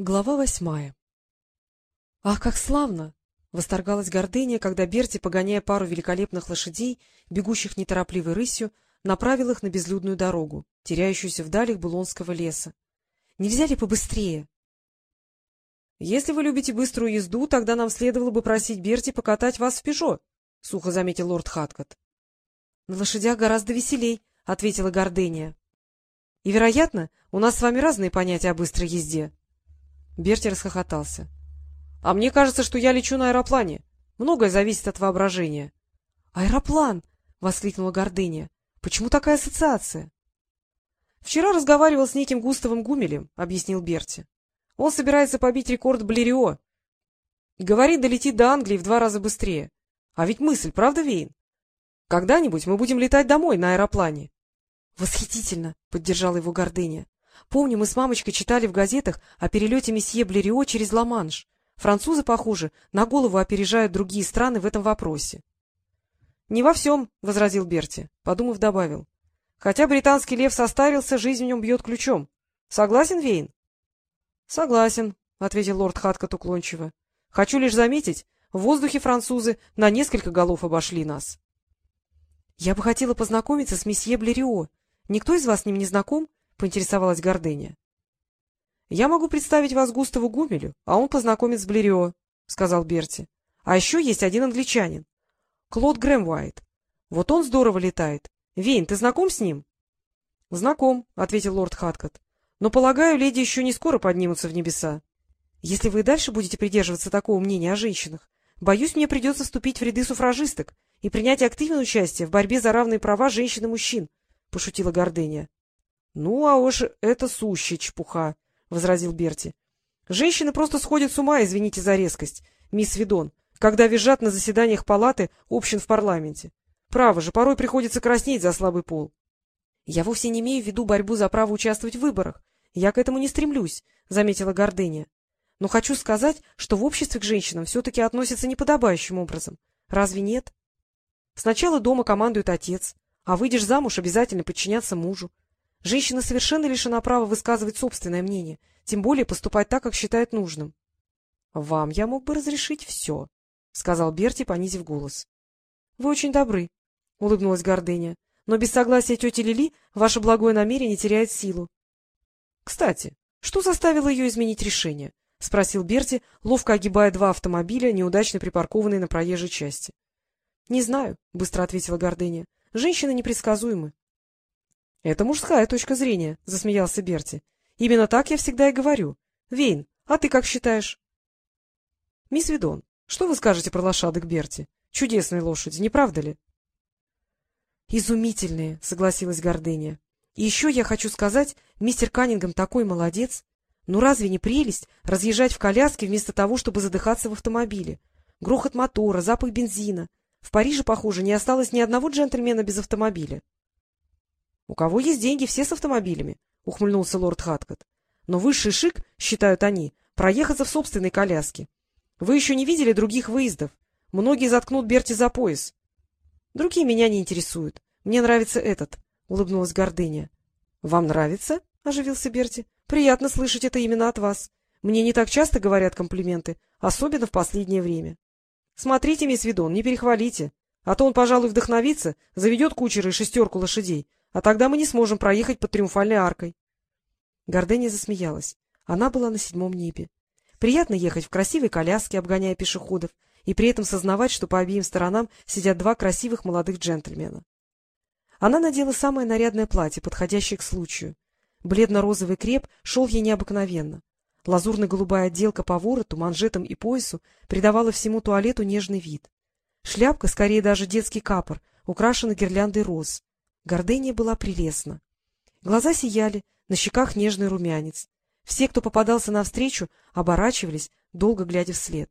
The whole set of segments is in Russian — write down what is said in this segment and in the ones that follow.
Глава восьмая «Ах, как славно!» — восторгалась гордыня, когда Берти, погоняя пару великолепных лошадей, бегущих неторопливой рысью, направил их на безлюдную дорогу, теряющуюся в далях Булонского леса. «Нельзя ли побыстрее?» «Если вы любите быструю езду, тогда нам следовало бы просить Берти покатать вас в «Пежо», — сухо заметил лорд Хаткот. «На лошадях гораздо веселей», — ответила Гордыня. «И, вероятно, у нас с вами разные понятия о быстрой езде». Берти расхохотался. — А мне кажется, что я лечу на аэроплане. Многое зависит от воображения. — Аэроплан! — воскликнула Гордыня. — Почему такая ассоциация? — Вчера разговаривал с неким Густавом Гумелем, — объяснил Берти. — Он собирается побить рекорд Блерио. Говорит, долетит до Англии в два раза быстрее. А ведь мысль, правда, Вейн? Когда-нибудь мы будем летать домой на аэроплане. — Восхитительно! — поддержала его Гордыня. Помню, мы с мамочкой читали в газетах о перелете месье Блерио через Ла-Манш. Французы, похоже, на голову опережают другие страны в этом вопросе. — Не во всем, — возразил Берти, подумав, добавил. — Хотя британский лев состарился, жизнь в нем бьет ключом. Согласен, Вейн? — Согласен, — ответил лорд Хаткот уклончиво. — Хочу лишь заметить, в воздухе французы на несколько голов обошли нас. — Я бы хотела познакомиться с месье Блерио. Никто из вас с ним не знаком? — поинтересовалась Гордыня. — Я могу представить вас Густаву Гумелю, а он познакомит с Блерио, — сказал Берти. — А еще есть один англичанин. Клод Грэмвайт. Вот он здорово летает. Вейн, ты знаком с ним? — Знаком, — ответил лорд Хаткот. — Но, полагаю, леди еще не скоро поднимутся в небеса. Если вы и дальше будете придерживаться такого мнения о женщинах, боюсь, мне придется вступить в ряды суфражисток и принять активное участие в борьбе за равные права женщин и мужчин, — пошутила Гордыня. — Ну, а уж это сущая чепуха, — возразил Берти. — Женщины просто сходят с ума, извините за резкость, мисс Видон, когда визжат на заседаниях палаты общин в парламенте. Право же, порой приходится краснеть за слабый пол. — Я вовсе не имею в виду борьбу за право участвовать в выборах. Я к этому не стремлюсь, — заметила Гордыня. — Но хочу сказать, что в обществе к женщинам все-таки относятся неподобающим образом. Разве нет? Сначала дома командует отец, а выйдешь замуж, обязательно подчиняться мужу. Женщина совершенно лишена права высказывать собственное мнение, тем более поступать так, как считает нужным. — Вам я мог бы разрешить все, — сказал Берти, понизив голос. — Вы очень добры, — улыбнулась Гордыня, — но без согласия тети Лили ваше благое намерение теряет силу. — Кстати, что заставило ее изменить решение? — спросил Берти, ловко огибая два автомобиля, неудачно припаркованные на проезжей части. — Не знаю, — быстро ответила Гордыня. — Женщины непредсказуемы. — Это мужская точка зрения, — засмеялся Берти. — Именно так я всегда и говорю. Вейн, а ты как считаешь? — Мисс Видон, что вы скажете про лошадок Берти? Чудесные лошади, не правда ли? — Изумительные, — согласилась Гордыня. — И еще я хочу сказать, мистер Каннингем такой молодец. Ну разве не прелесть разъезжать в коляске вместо того, чтобы задыхаться в автомобиле? Грохот мотора, запах бензина. В Париже, похоже, не осталось ни одного джентльмена без автомобиля. — У кого есть деньги, все с автомобилями, — ухмыльнулся лорд Хаткот. — Но высший шик, считают они, проехаться в собственной коляске. Вы еще не видели других выездов. Многие заткнут Берти за пояс. — Другие меня не интересуют. Мне нравится этот, — улыбнулась Гордыня. — Вам нравится? — оживился Берти. — Приятно слышать это именно от вас. Мне не так часто говорят комплименты, особенно в последнее время. Смотрите, мисс Видон, не перехвалите, а то он, пожалуй, вдохновится, заведет кучера и шестерку лошадей, а тогда мы не сможем проехать под Триумфальной аркой. Гордыня засмеялась. Она была на седьмом небе. Приятно ехать в красивой коляске, обгоняя пешеходов, и при этом сознавать, что по обеим сторонам сидят два красивых молодых джентльмена. Она надела самое нарядное платье, подходящее к случаю. Бледно-розовый креп шел ей необыкновенно. Лазурно-голубая отделка по вороту, манжетам и поясу придавала всему туалету нежный вид. Шляпка, скорее даже детский капор, украшена гирляндой роз. Гордыня была прелестна. Глаза сияли, на щеках нежный румянец. Все, кто попадался навстречу, оборачивались, долго глядя вслед.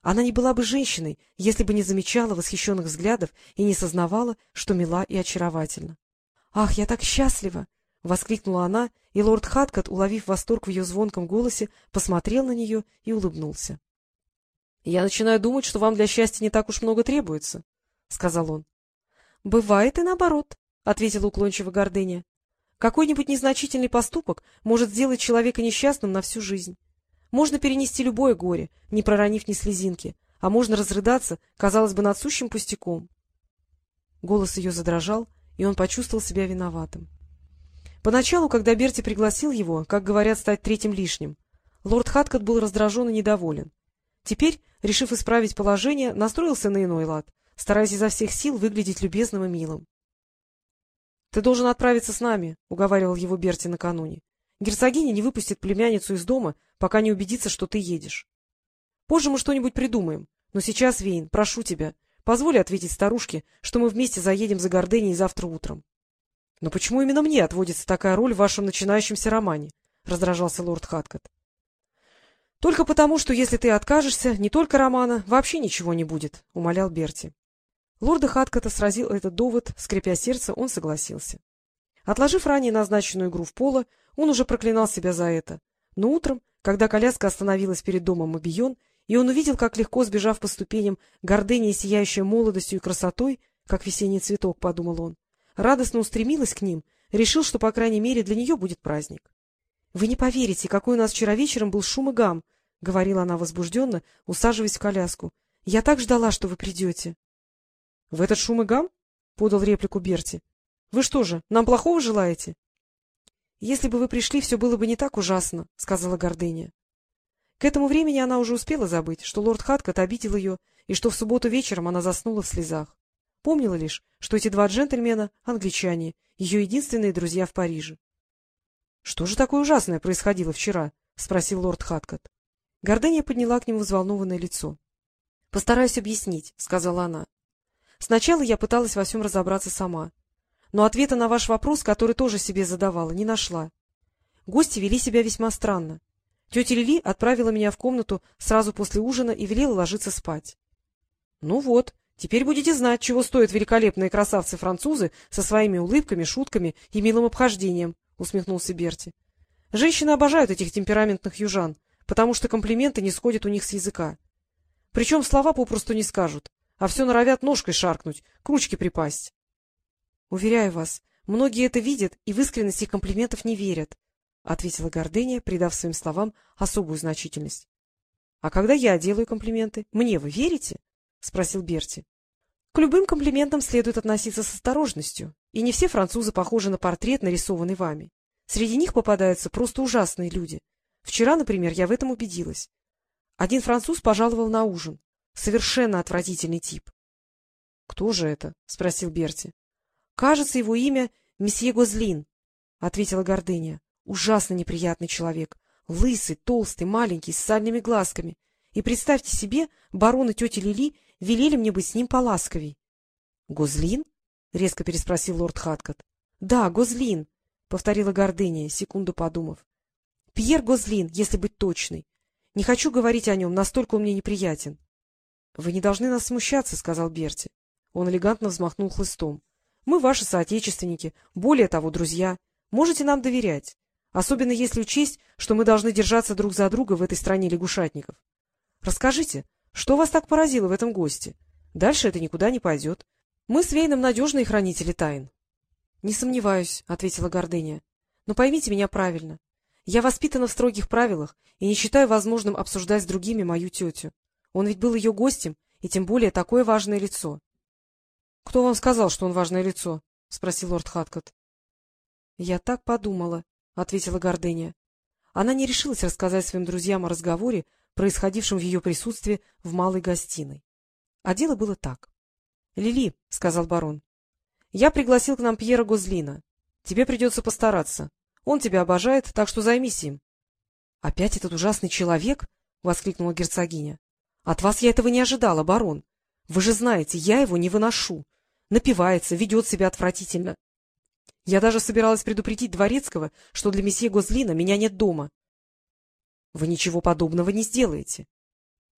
Она не была бы женщиной, если бы не замечала восхищенных взглядов и не сознавала, что мила и очаровательна. — Ах, я так счастлива! — воскликнула она, и лорд Хаткот, уловив восторг в ее звонком голосе, посмотрел на нее и улыбнулся. — Я начинаю думать, что вам для счастья не так уж много требуется, — сказал он. — Бывает и наоборот, — ответила уклончиво гордыня. — Какой-нибудь незначительный поступок может сделать человека несчастным на всю жизнь. Можно перенести любое горе, не проронив ни слезинки, а можно разрыдаться, казалось бы, над сущим пустяком. Голос ее задрожал, и он почувствовал себя виноватым. Поначалу, когда Берти пригласил его, как говорят, стать третьим лишним, лорд Хаткот был раздражен и недоволен. Теперь, решив исправить положение, настроился на иной лад, стараясь изо всех сил выглядеть любезным и милым. — Ты должен отправиться с нами, — уговаривал его Берти накануне. — Герцогиня не выпустит племянницу из дома, пока не убедится, что ты едешь. Позже мы что-нибудь придумаем, но сейчас, Вейн, прошу тебя, позволь ответить старушке, что мы вместе заедем за Горденией завтра утром. — Но почему именно мне отводится такая роль в вашем начинающемся романе? — раздражался лорд Хаткот. — Только потому, что если ты откажешься, не только романа, вообще ничего не будет, — умолял Берти. Лорда Хаткота сразил этот довод, скрипя сердце, он согласился. Отложив ранее назначенную игру в поло, он уже проклинал себя за это, но утром, когда коляска остановилась перед домом Мобион, и он увидел, как легко, сбежав по ступеням, гордыня, сияющая молодостью и красотой, как весенний цветок, — подумал он, радостно устремилась к ним, решил, что, по крайней мере, для нее будет праздник. — Вы не поверите, какой у нас вчера вечером был шум и гам, — говорила она возбужденно, усаживаясь в коляску. — Я так ждала, что вы придете. — В этот шум и гам? — подал реплику Берти. — Вы что же, нам плохого желаете? — Если бы вы пришли, все было бы не так ужасно, — сказала Гордыня. К этому времени она уже успела забыть, что лорд Хаткот обидел ее, и что в субботу вечером она заснула в слезах. Помнила лишь, что эти два джентльмена — англичане, ее единственные друзья в Париже. — Что же такое ужасное происходило вчера? — спросил лорд Хаткот. Гордыня подняла к нему взволнованное лицо. — Постараюсь объяснить, — сказала она. — Сначала я пыталась во всем разобраться сама, но ответа на ваш вопрос, который тоже себе задавала, не нашла. Гости вели себя весьма странно. Тетя Лили отправила меня в комнату сразу после ужина и велела ложиться спать. — Ну вот, теперь будете знать, чего стоят великолепные красавцы-французы со своими улыбками, шутками и милым обхождением, — усмехнулся Берти. — Женщины обожают этих темпераментных южан, потому что комплименты не сходят у них с языка. Причем слова попросту не скажут, а все норовят ножкой шаркнуть, к ручке припасть. — Уверяю вас, многие это видят и в искренности комплиментов не верят, — ответила Гордыня, придав своим словам особую значительность. — А когда я делаю комплименты, мне вы верите? — спросил Берти. — К любым комплиментам следует относиться с осторожностью, и не все французы похожи на портрет, нарисованный вами. Среди них попадаются просто ужасные люди. Вчера, например, я в этом убедилась. Один француз пожаловал на ужин. Совершенно отвратительный тип. — Кто же это? — спросил Берти. — Кажется, его имя месье Гозлин, — ответила Гордыня. Ужасно неприятный человек. Лысый, толстый, маленький, с сальными глазками. И представьте себе, барон и тетя Лили велели мне быть с ним поласковей. — Гозлин? — резко переспросил лорд Хаткот. — Да, Гозлин, — повторила гордыня, секунду подумав. — Пьер Гозлин, если быть точной. Не хочу говорить о нем, настолько он мне неприятен. — Вы не должны нас смущаться, — сказал Берти. Он элегантно взмахнул хлыстом. — Мы ваши соотечественники, более того, друзья. Можете нам доверять особенно если учесть, что мы должны держаться друг за друга в этой стране лягушатников. Расскажите, что вас так поразило в этом госте? Дальше это никуда не пойдет. Мы с Вейном надежные хранители тайн. — Не сомневаюсь, — ответила Гордыня. — Но поймите меня правильно. Я воспитана в строгих правилах и не считаю возможным обсуждать с другими мою тетю. Он ведь был ее гостем, и тем более такое важное лицо. — Кто вам сказал, что он важное лицо? — спросил лорд Хаткот. — Я так подумала, — ответила Гордыня. Она не решилась рассказать своим друзьям о разговоре, происходившем в ее присутствии в малой гостиной. А дело было так. — Лили, — сказал барон, — я пригласил к нам Пьера Гозлина. Тебе придется постараться. Он тебя обожает, так что займись им. — Опять этот ужасный человек? — воскликнула герцогиня. — От вас я этого не ожидала, барон. Вы же знаете, я его не выношу. Напивается, ведет себя отвратительно. Я даже собиралась предупредить Дворецкого, что для месье Гозлина меня нет дома. — Вы ничего подобного не сделаете.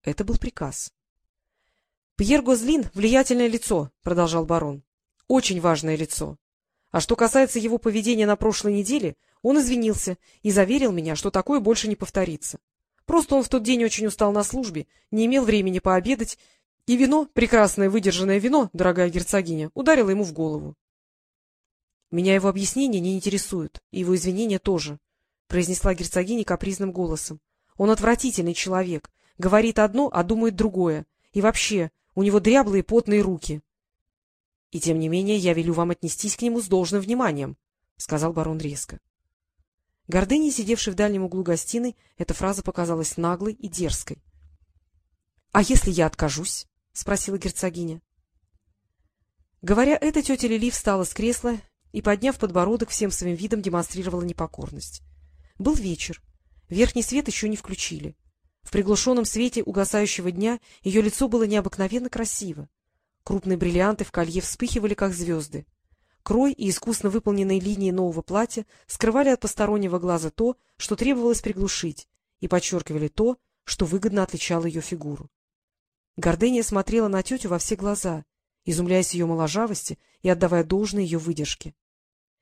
Это был приказ. — Пьер Гозлин — влиятельное лицо, — продолжал барон. — Очень важное лицо. А что касается его поведения на прошлой неделе, он извинился и заверил меня, что такое больше не повторится. Просто он в тот день очень устал на службе, не имел времени пообедать, и вино, прекрасное выдержанное вино, дорогая герцогиня, ударило ему в голову. — Меня его объяснения не интересуют, и его извинения тоже, — произнесла герцогиня капризным голосом. — Он отвратительный человек. Говорит одно, а думает другое. И вообще, у него дряблые потные руки. — И тем не менее я велю вам отнестись к нему с должным вниманием, — сказал барон резко. Гордыне, сидевшей в дальнем углу гостиной, эта фраза показалась наглой и дерзкой. — А если я откажусь? — спросила герцогиня. Говоря это, тетя Лили встала с кресла и, подняв подбородок, всем своим видом демонстрировала непокорность. Был вечер. Верхний свет еще не включили. В приглушенном свете угасающего дня ее лицо было необыкновенно красиво. Крупные бриллианты в колье вспыхивали, как звезды. Крой и искусно выполненные линии нового платья скрывали от постороннего глаза то, что требовалось приглушить, и подчеркивали то, что выгодно отличало ее фигуру. Гордыня смотрела на тетю во все глаза, изумляясь ее моложавости и отдавая должное ее выдержке.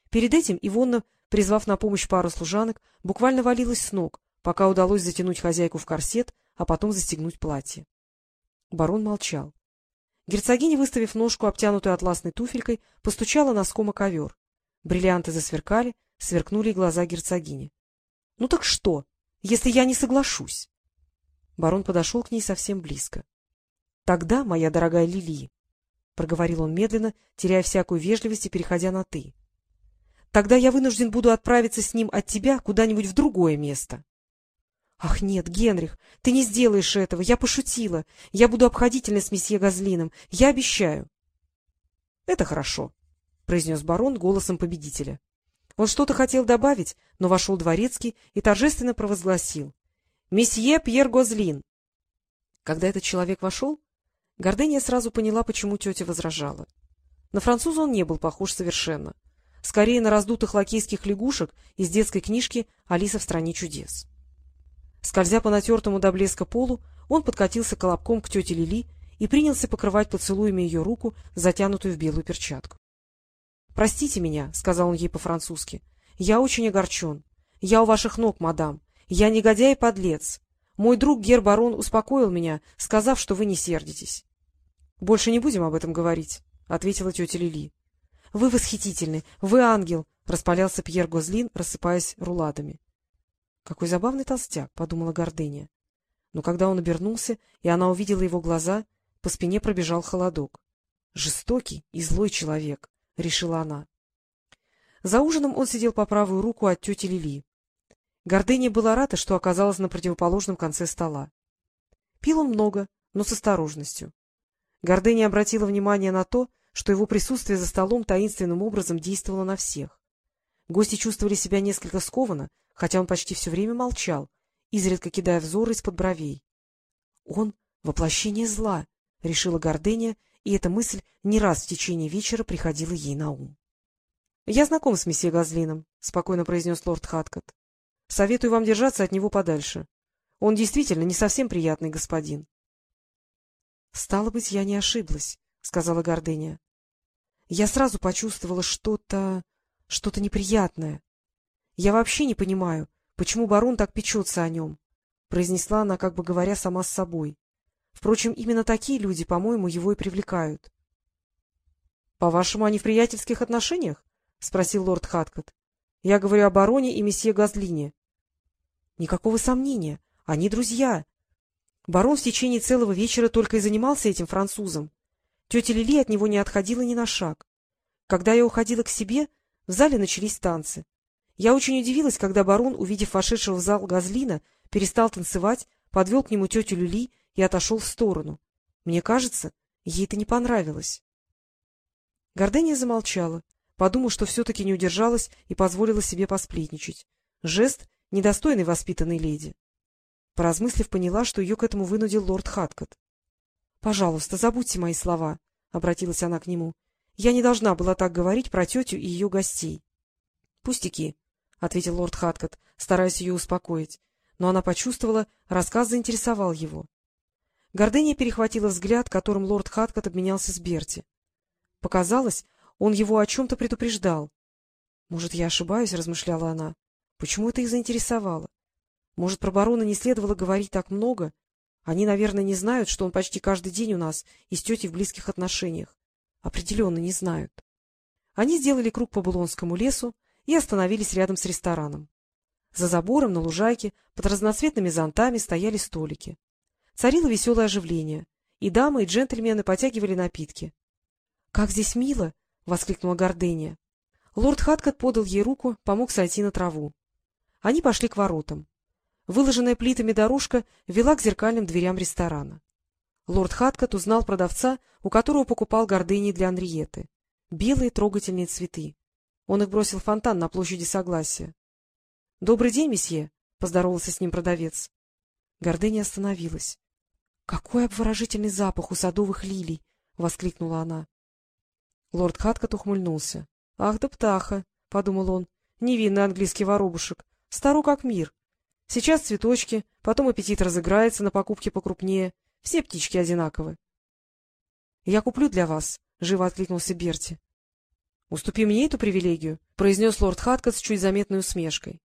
Перед этим Ивонна, призвав на помощь пару служанок, буквально валилась с ног, пока удалось затянуть хозяйку в корсет, а потом застегнуть платье. Барон молчал. Герцогиня, выставив ножку, обтянутую атласной туфелькой, постучала носком о ковер. Бриллианты засверкали, сверкнули глаза герцогини. — Ну так что, если я не соглашусь? Барон подошел к ней совсем близко. — Тогда, моя дорогая Лили, — проговорил он медленно, теряя всякую вежливость и переходя на «ты», — тогда я вынужден буду отправиться с ним от тебя куда-нибудь в другое место. — Ах, нет, Генрих, ты не сделаешь этого, я пошутила. Я буду обходительна с месье Газлином, я обещаю. — Это хорошо, — произнес барон голосом победителя. Он что-то хотел добавить, но вошел дворецкий и торжественно провозгласил. — Месье Пьер Гозлин! Когда этот человек вошел, Гордыня сразу поняла, почему тетя возражала. На француза он не был похож совершенно. Скорее на раздутых лакейских лягушек из детской книжки «Алиса в стране чудес». Скользя по натертому до блеска полу, он подкатился колобком к тете Лили и принялся покрывать поцелуями ее руку, затянутую в белую перчатку. — Простите меня, — сказал он ей по-французски. — Я очень огорчен. Я у ваших ног, мадам. Я негодяй и подлец. Мой друг Гер-барон успокоил меня, сказав, что вы не сердитесь. — Больше не будем об этом говорить, — ответила тетя Лили. — Вы восхитительны, вы ангел, — распалялся Пьер Гозлин, рассыпаясь руладами. Какой забавный толстяк, — подумала Гордыня. Но когда он обернулся, и она увидела его глаза, по спине пробежал холодок. Жестокий и злой человек, — решила она. За ужином он сидел по правую руку от тети Лили. Гордыня была рада, что оказалась на противоположном конце стола. Пил он много, но с осторожностью. Гордыня обратила внимание на то, что его присутствие за столом таинственным образом действовало на всех. Гости чувствовали себя несколько скованно, хотя он почти все время молчал, изредка кидая взоры из-под бровей. — Он — воплощение зла, — решила Гордыня, и эта мысль не раз в течение вечера приходила ей на ум. — Я знаком с месье Газлином, — спокойно произнес лорд Хаткот. — Советую вам держаться от него подальше. Он действительно не совсем приятный господин. — Стало быть, я не ошиблась, — сказала Гордыня. Я сразу почувствовала что-то... что-то неприятное. Я вообще не понимаю, почему барон так печется о нем, — произнесла она, как бы говоря сама с собой. Впрочем, именно такие люди, по-моему, его и привлекают. — По-вашему, они в приятельских отношениях? — спросил лорд Хаткот. — Я говорю о бароне и месье Газлине. — Никакого сомнения, они друзья. Барон в течение целого вечера только и занимался этим французом. Тетя Лили от него не отходила ни на шаг. Когда я уходила к себе, в зале начались танцы. Я очень удивилась, когда барон, увидев вошедшего в зал Газлина, перестал танцевать, подвел к нему тетю Люли и отошел в сторону. Мне кажется, ей это не понравилось. Гордыня замолчала, подумав, что все-таки не удержалась и позволила себе посплетничать. Жест, недостойный воспитанной леди. Поразмыслив, поняла, что ее к этому вынудил лорд Хаткот. — Пожалуйста, забудьте мои слова, — обратилась она к нему. — Я не должна была так говорить про тетю и ее гостей. — Пустяки, — ответил лорд Хаткот, стараясь ее успокоить. Но она почувствовала, рассказ заинтересовал его. Гордыня перехватила взгляд, которым лорд Хаткот обменялся с Берти. Показалось, он его о чем-то предупреждал. — Может, я ошибаюсь, — размышляла она. — Почему это их заинтересовало? Может, про барона не следовало говорить так много? Они, наверное, не знают, что он почти каждый день у нас и с тетей в близких отношениях. Определенно не знают. Они сделали круг по Булонскому лесу, и остановились рядом с рестораном. За забором на лужайке под разноцветными зонтами стояли столики. Царило веселое оживление, и дамы, и джентльмены потягивали напитки. — Как здесь мило! — воскликнула Гордыня. Лорд Хаткот подал ей руку, помог сойти на траву. Они пошли к воротам. Выложенная плитами дорожка вела к зеркальным дверям ресторана. Лорд Хаткот узнал продавца, у которого покупал гордыни для Анриеты. Белые трогательные цветы. Он их бросил в фонтан на площади Согласия. — Добрый день, месье! — поздоровался с ним продавец. Гордыня остановилась. — Какой обворожительный запах у садовых лилий! — воскликнула она. Лорд Хаткот ухмыльнулся. — Ах да птаха! — подумал он. — Невинный английский воробушек. Стару как мир. Сейчас цветочки, потом аппетит разыграется на покупки покрупнее. Все птички одинаковы. — Я куплю для вас, — живо откликнулся Берти. — Уступи мне эту привилегию, — произнес лорд Хаткот с чуть заметной усмешкой.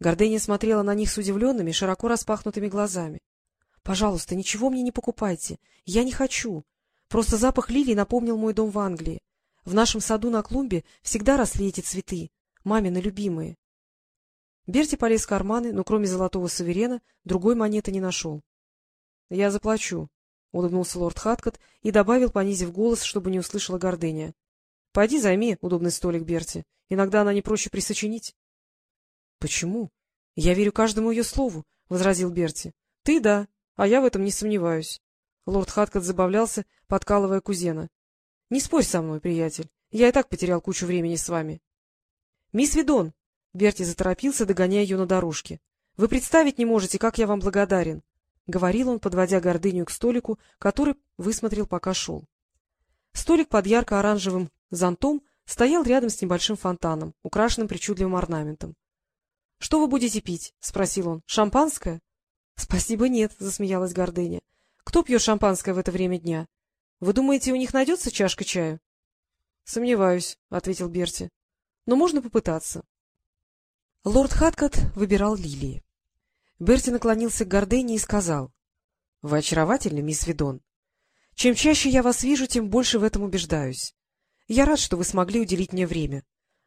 Гордыня смотрела на них с удивленными, широко распахнутыми глазами. — Пожалуйста, ничего мне не покупайте. Я не хочу. Просто запах лилий напомнил мой дом в Англии. В нашем саду на клумбе всегда росли эти цветы, мамины любимые. Берти полез в карманы, но кроме золотого суверена другой монеты не нашел. — Я заплачу, — улыбнулся лорд Хаткот и добавил, понизив голос, чтобы не услышала гордыня. — Пойди займи удобный столик, Берти. Иногда она не проще присочинить. — Почему? Я верю каждому ее слову, — возразил Берти. — Ты — да, а я в этом не сомневаюсь. Лорд Хаткот забавлялся, подкалывая кузена. — Не спорь со мной, приятель. Я и так потерял кучу времени с вами. — Мисс Видон! Берти заторопился, догоняя ее на дорожке. — Вы представить не можете, как я вам благодарен! — говорил он, подводя гордыню к столику, который высмотрел, пока шел. Столик под ярко-оранжевым зонтом стоял рядом с небольшим фонтаном, украшенным причудливым орнаментом. — Что вы будете пить? — спросил он. — Шампанское? — Спасибо, нет, — засмеялась гордыня. — Кто пьет шампанское в это время дня? Вы думаете, у них найдется чашка чаю? — Сомневаюсь, — ответил Берти. — Но можно попытаться. Лорд Хаткот выбирал лилии. Берти наклонился к Гордене и сказал. — Вы очаровательны, мисс Видон. Чем чаще я вас вижу, тем больше в этом убеждаюсь. Я рад, что вы смогли уделить мне время.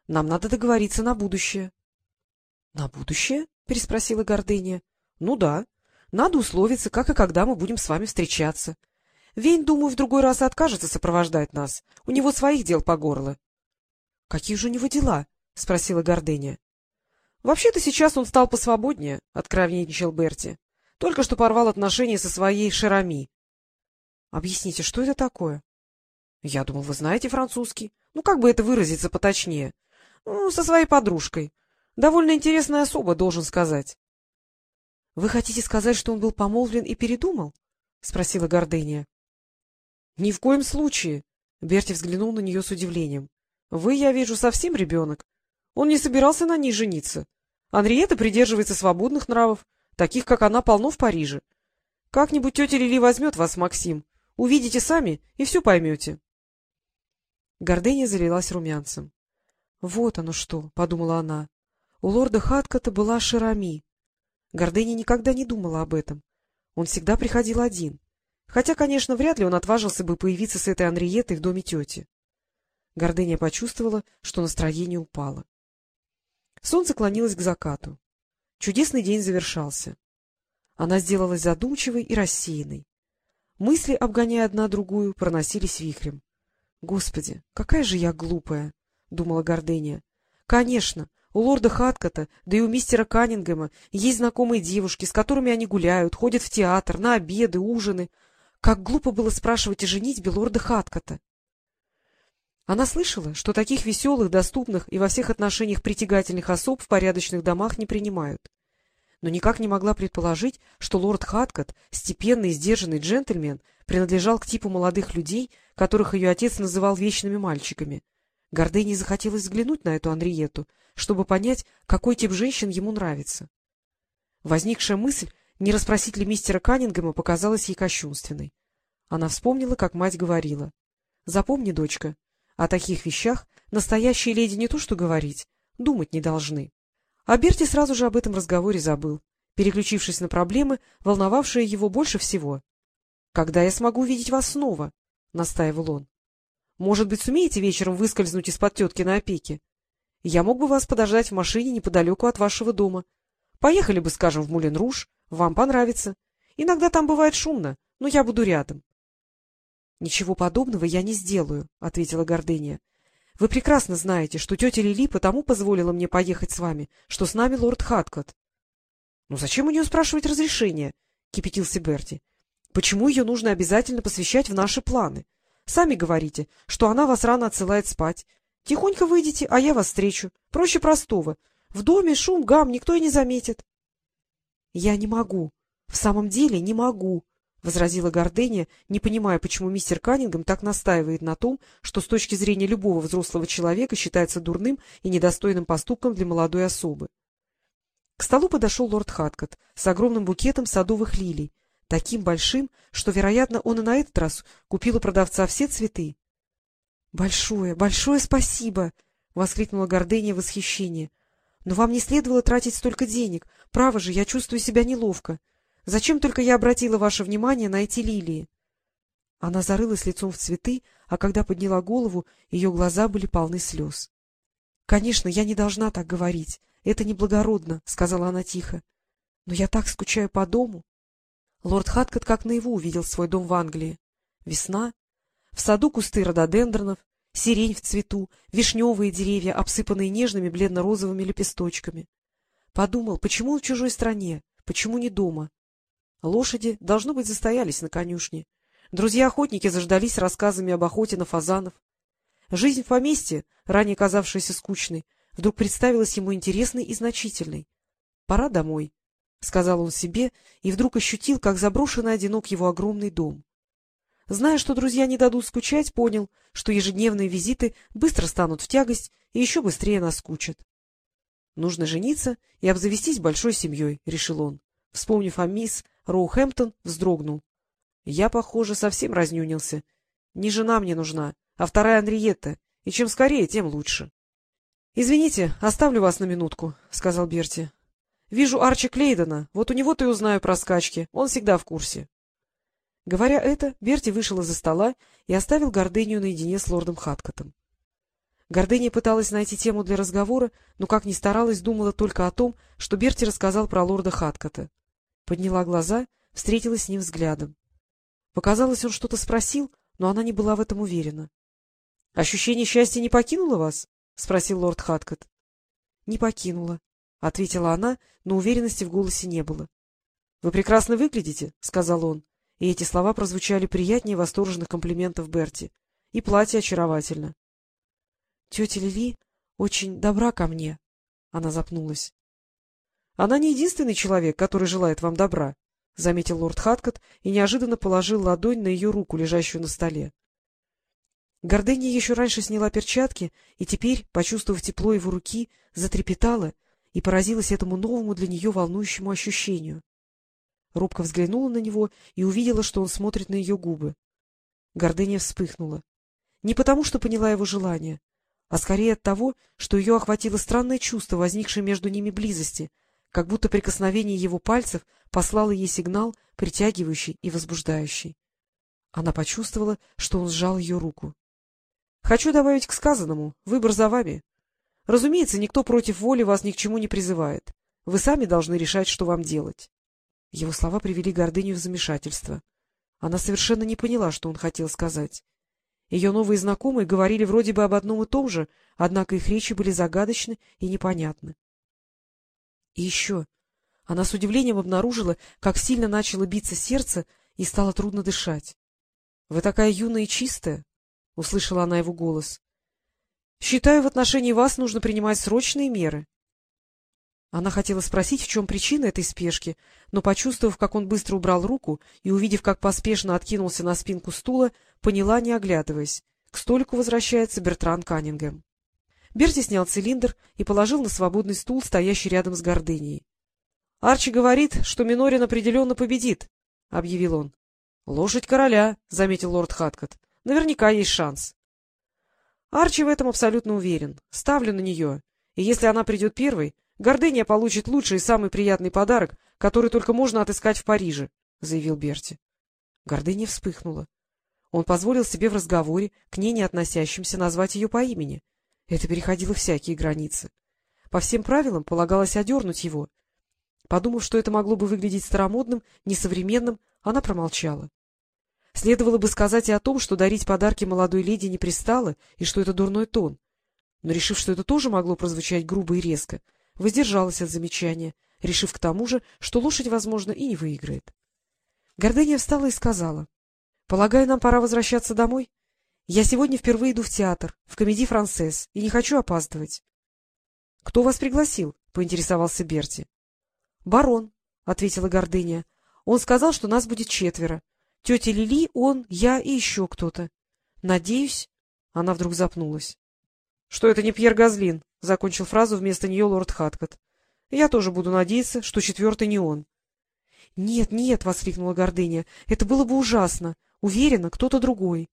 Нам надо договориться на будущее. — На будущее? — переспросила Гордыня. — Ну да. Надо условиться, как и когда мы будем с вами встречаться. Вейн, думаю, в другой раз откажется сопровождать нас. У него своих дел по горло. — Какие же у него дела? — спросила Гордыня. — Вообще-то сейчас он стал посвободнее, — откровенничал Берти. — Только что порвал отношения со своей Шерами. — Объясните, что это такое? — Я думал, вы знаете французский. Ну, как бы это выразиться поточнее? Ну, со своей подружкой. Довольно интересная особа, должен сказать. — Вы хотите сказать, что он был помолвлен и передумал? — спросила Гордыня. — Ни в коем случае. Берти взглянул на нее с удивлением. — Вы, я вижу, совсем ребенок. Он не собирался на ней жениться. Анриета придерживается свободных нравов, таких, как она, полно в Париже. Как-нибудь тетя Лили возьмет вас, Максим. Увидите сами и все поймете. Гордыня залилась румянцем. — Вот оно что, — подумала она. У лорда Хаткота была Шерами. Гордыня никогда не думала об этом. Он всегда приходил один. Хотя, конечно, вряд ли он отважился бы появиться с этой Анриетой в доме тети. Гордыня почувствовала, что настроение упало. Солнце клонилось к закату. Чудесный день завершался. Она сделалась задумчивой и рассеянной. Мысли, обгоняя одна другую, проносились вихрем. — Господи, какая же я глупая! — думала Гордыня. — Конечно, у лорда Хаткота, да и у мистера Каннингема есть знакомые девушки, с которыми они гуляют, ходят в театр, на обеды, ужины. Как глупо было спрашивать о женитьбе лорда Хаткота! Она слышала, что таких веселых, доступных и во всех отношениях притягательных особ в порядочных домах не принимают. Но никак не могла предположить, что лорд Хаткот, степенный и сдержанный джентльмен, принадлежал к типу молодых людей, которых ее отец называл вечными мальчиками. Гордыне захотелось взглянуть на эту Анриету, чтобы понять, какой тип женщин ему нравится. Возникшая мысль, не расспросить ли мистера Каннингема, показалась ей кощунственной. Она вспомнила, как мать говорила. — Запомни, дочка, о таких вещах настоящие леди не то что говорить, думать не должны. А Берти сразу же об этом разговоре забыл, переключившись на проблемы, волновавшие его больше всего. — Когда я смогу увидеть вас снова? — настаивал он. — Может быть, сумеете вечером выскользнуть из-под тетки на опеке? Я мог бы вас подождать в машине неподалеку от вашего дома. Поехали бы, скажем, в Мулен-Руж, вам понравится. Иногда там бывает шумно, но я буду рядом. — Ничего подобного я не сделаю, — ответила Гордыня. — Вы прекрасно знаете, что тетя Лили потому позволила мне поехать с вами, что с нами лорд Хаткот. — Ну зачем у нее спрашивать разрешения? — кипятился Берти. — Почему ее нужно обязательно посвящать в наши планы? Сами говорите, что она вас рано отсылает спать. Тихонько выйдете, а я вас встречу. Проще простого. В доме шум, гам, никто и не заметит. — Я не могу. В самом деле не могу, — возразила Гордыня, не понимая, почему мистер Каннингем так настаивает на том, что с точки зрения любого взрослого человека считается дурным и недостойным поступком для молодой особы. К столу подошел лорд Хаткот с огромным букетом садовых лилий, таким большим, что, вероятно, он и на этот раз купил у продавца все цветы. — Большое, большое спасибо! — воскликнула Гордыня в восхищении. — Но вам не следовало тратить столько денег. Право же, я чувствую себя неловко. Зачем только я обратила ваше внимание на эти лилии? Она зарылась лицом в цветы, а когда подняла голову, ее глаза были полны слез. — Конечно, я не должна так говорить. Это неблагородно, — сказала она тихо. — Но я так скучаю по дому. Лорд Хаткот как наяву увидел свой дом в Англии. Весна. В саду кусты рододендронов, сирень в цвету, вишневые деревья, обсыпанные нежными бледно-розовыми лепесточками. Подумал, почему в чужой стране, почему не дома? Лошади, должно быть, застоялись на конюшне. Друзья-охотники заждались рассказами об охоте на фазанов. Жизнь в поместье, ранее казавшаяся скучной, вдруг представилась ему интересной и значительной. — Пора домой, — сказал он себе, и вдруг ощутил, как заброшенный одинок его огромный дом. Зная, что друзья не дадут скучать, понял, что ежедневные визиты быстро станут в тягость и еще быстрее наскучат. — Нужно жениться и обзавестись большой семьей, — решил он. Вспомнив о мисс Роухэмптон, вздрогнул. Я, похоже, совсем разнюнился. Не жена мне нужна, а вторая Анриетта, и чем скорее, тем лучше. — Извините, оставлю вас на минутку, — сказал Берти. — Вижу Арчи Клейдена, вот у него-то и узнаю про скачки, он всегда в курсе. Говоря это, Берти вышел из-за стола и оставил Гордынию наедине с лордом Хаткотом. Гордыня пыталась найти тему для разговора, но, как ни старалась, думала только о том, что Берти рассказал про лорда Хаткота. Подняла глаза, встретилась с ним взглядом. Показалось, он что-то спросил, но она не была в этом уверена. — Ощущение счастья не покинуло вас? — спросил лорд Хаткот. — Не покинуло, — ответила она, но уверенности в голосе не было. — Вы прекрасно выглядите, — сказал он, и эти слова прозвучали приятнее восторженных комплиментов Берти. — И платье очаровательно. — Тетя Лили очень добра ко мне, — она запнулась. Она не единственный человек, который желает вам добра, — заметил лорд Хаткот и неожиданно положил ладонь на ее руку, лежащую на столе. Гордыня еще раньше сняла перчатки и теперь, почувствовав тепло его руки, затрепетала и поразилась этому новому для нее волнующему ощущению. Робко взглянула на него и увидела, что он смотрит на ее губы. Гордыня вспыхнула. Не потому, что поняла его желание, а скорее от того, что ее охватило странное чувство, возникшее между ними близости, как будто прикосновение его пальцев послало ей сигнал, притягивающий и возбуждающий. Она почувствовала, что он сжал ее руку. — Хочу добавить к сказанному. Выбор за вами. Разумеется, никто против воли вас ни к чему не призывает. Вы сами должны решать, что вам делать. Его слова привели гордыню в замешательство. Она совершенно не поняла, что он хотел сказать. Ее новые знакомые говорили вроде бы об одном и том же, однако их речи были загадочны и непонятны. И еще она с удивлением обнаружила, как сильно начало биться сердце и стало трудно дышать. — Вы такая юная и чистая, — услышала она его голос. — Считаю, в отношении вас нужно принимать срочные меры. Она хотела спросить, в чем причина этой спешки, но, почувствовав, как он быстро убрал руку и увидев, как поспешно откинулся на спинку стула, поняла, не оглядываясь. К столику возвращается Бертран Каннингем. Берти снял цилиндр и положил на свободный стул, стоящий рядом с гордыней. — Арчи говорит, что Минорин определенно победит, — объявил он. — Лошадь короля, — заметил лорд Хаткот. — Наверняка есть шанс. Арчи в этом абсолютно уверен. Ставлю на нее. И если она придет первой, гордыня получит лучший и самый приятный подарок, который только можно отыскать в Париже, — заявил Берти. Гордыня вспыхнула. Он позволил себе в разговоре, к ней не относящимся, назвать ее по имени. Это переходило всякие границы. По всем правилам полагалось одернуть его. Подумав, что это могло бы выглядеть старомодным, несовременным, она промолчала. Следовало бы сказать и о том, что дарить подарки молодой леди не пристало, и что это дурной тон. Но, решив, что это тоже могло прозвучать грубо и резко, воздержалась от замечания, решив к тому же, что лошадь, возможно, и не выиграет. Гордыня встала и сказала, — Полагаю, нам пора возвращаться домой? Я сегодня впервые иду в театр, в комедий «Францесс», и не хочу опаздывать. — Кто вас пригласил? — поинтересовался Берти. — Барон, — ответила Гордыня. — Он сказал, что нас будет четверо. Тетя Лили, он, я и еще кто-то. Надеюсь... Она вдруг запнулась. — Что это не Пьер Газлин? — закончил фразу вместо нее лорд Хаткот. — Я тоже буду надеяться, что четвертый не он. — Нет, нет! — воскликнула Гордыня. — Это было бы ужасно. Уверена, кто-то другой.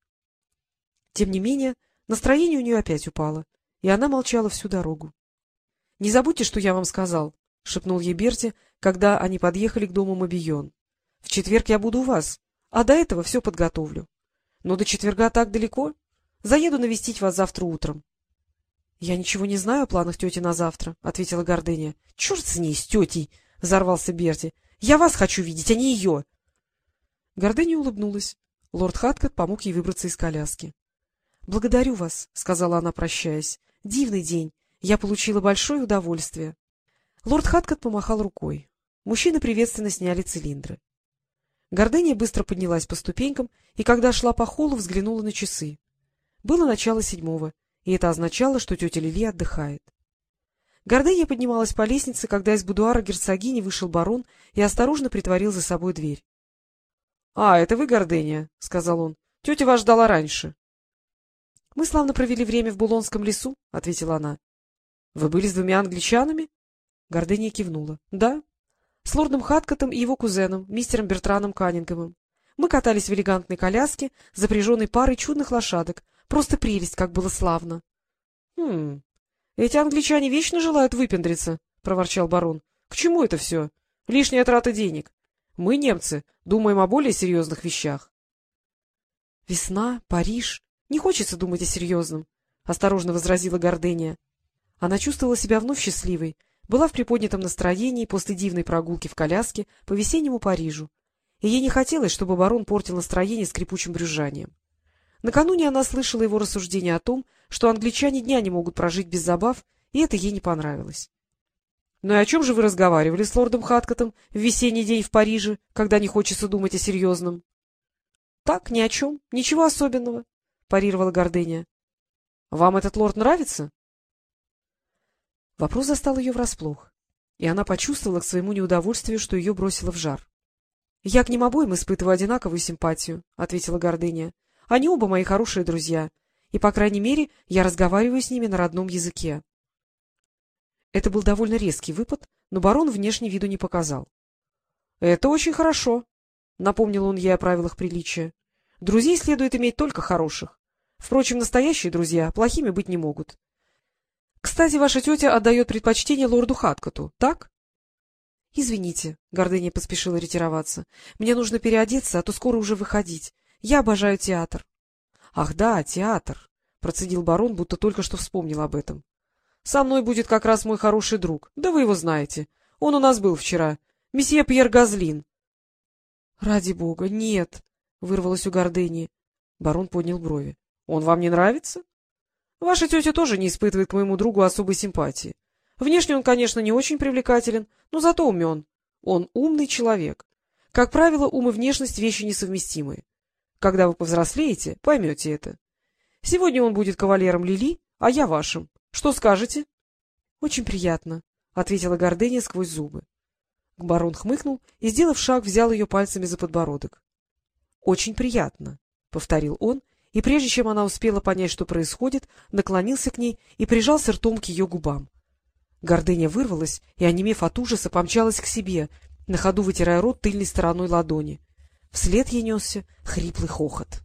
Тем не менее, настроение у нее опять упало, и она молчала всю дорогу. — Не забудьте, что я вам сказал, — шепнул ей Берти, когда они подъехали к дому Мобион. — В четверг я буду у вас, а до этого все подготовлю. Но до четверга так далеко. Заеду навестить вас завтра утром. — Я ничего не знаю о планах тети на завтра, — ответила Гордыня. — Черт с ней, с тетей! — взорвался Берти. — Я вас хочу видеть, а не ее! Гордыня улыбнулась. Лорд Хаткот помог ей выбраться из коляски. — Благодарю вас, — сказала она, прощаясь. — Дивный день. Я получила большое удовольствие. Лорд Хаткот помахал рукой. Мужчины приветственно сняли цилиндры. Гордыня быстро поднялась по ступенькам и, когда шла по холлу, взглянула на часы. Было начало седьмого, и это означало, что тетя Лили отдыхает. Гордыня поднималась по лестнице, когда из будуара герцогини вышел барон и осторожно притворил за собой дверь. — А, это вы, Гордыня, — сказал он. — Тетя вас ждала раньше. — Мы славно провели время в Булонском лесу, — ответила она. — Вы были с двумя англичанами? Гордыня кивнула. — Да. С лордом Хаткотом и его кузеном, мистером Бертраном Каннингемом. Мы катались в элегантной коляске, запряженной парой чудных лошадок. Просто прелесть, как было славно. — Хм, эти англичане вечно желают выпендриться, — проворчал барон. — К чему это все? Лишняя трата денег. Мы, немцы, думаем о более серьезных вещах. — Весна, Париж, не хочется думать о серьезном, — осторожно возразила Гордения. Она чувствовала себя вновь счастливой, была в приподнятом настроении после дивной прогулки в коляске по весеннему Парижу, и ей не хотелось, чтобы барон портил настроение скрипучим брюзжанием. Накануне она слышала его рассуждение о том, что англичане дня не могут прожить без забав, и это ей не понравилось. — Ну и о чем же вы разговаривали с лордом Хаткотом в весенний день в Париже, когда не хочется думать о серьезном? — Так, ни о чем, ничего особенного. — парировала Гордыня. — Вам этот лорд нравится? Вопрос застал ее врасплох, и она почувствовала к своему неудовольствию, что ее бросило в жар. — Я к ним обоим испытываю одинаковую симпатию, — ответила Гордыня. — Они оба мои хорошие друзья, и, по крайней мере, я разговариваю с ними на родном языке. Это был довольно резкий выпад, но барон внешне виду не показал. — Это очень хорошо, — напомнил он ей о правилах приличия. — Друзей следует иметь только хороших. Впрочем, настоящие друзья плохими быть не могут. Кстати, ваша тетя отдает предпочтение лорду Хаткоту, так? — Извините, — Гордыня поспешила ретироваться. — Мне нужно переодеться, а то скоро уже выходить. Я обожаю театр. — Ах да, театр, — процедил барон, будто только что вспомнил об этом. — Со мной будет как раз мой хороший друг. Да вы его знаете. Он у нас был вчера. Месье Пьер Газлин. — Ради бога, нет, — вырвалось у Гордыни. Барон поднял брови. Он вам не нравится? Ваша тетя тоже не испытывает к моему другу особой симпатии. Внешне он, конечно, не очень привлекателен, но зато умен. Он умный человек. Как правило, ум и внешность — вещи несовместимые. Когда вы повзрослеете, поймете это. Сегодня он будет кавалером Лили, а я вашим. Что скажете? — Очень приятно, — ответила Гордыня сквозь зубы. Барон хмыкнул и, сделав шаг, взял ее пальцами за подбородок. — Очень приятно, — повторил он и прежде чем она успела понять, что происходит, наклонился к ней и прижался ртом к ее губам. Гордыня вырвалась и, онемев от ужаса, помчалась к себе, на ходу вытирая рот тыльной стороной ладони. Вслед ей несся хриплый хохот.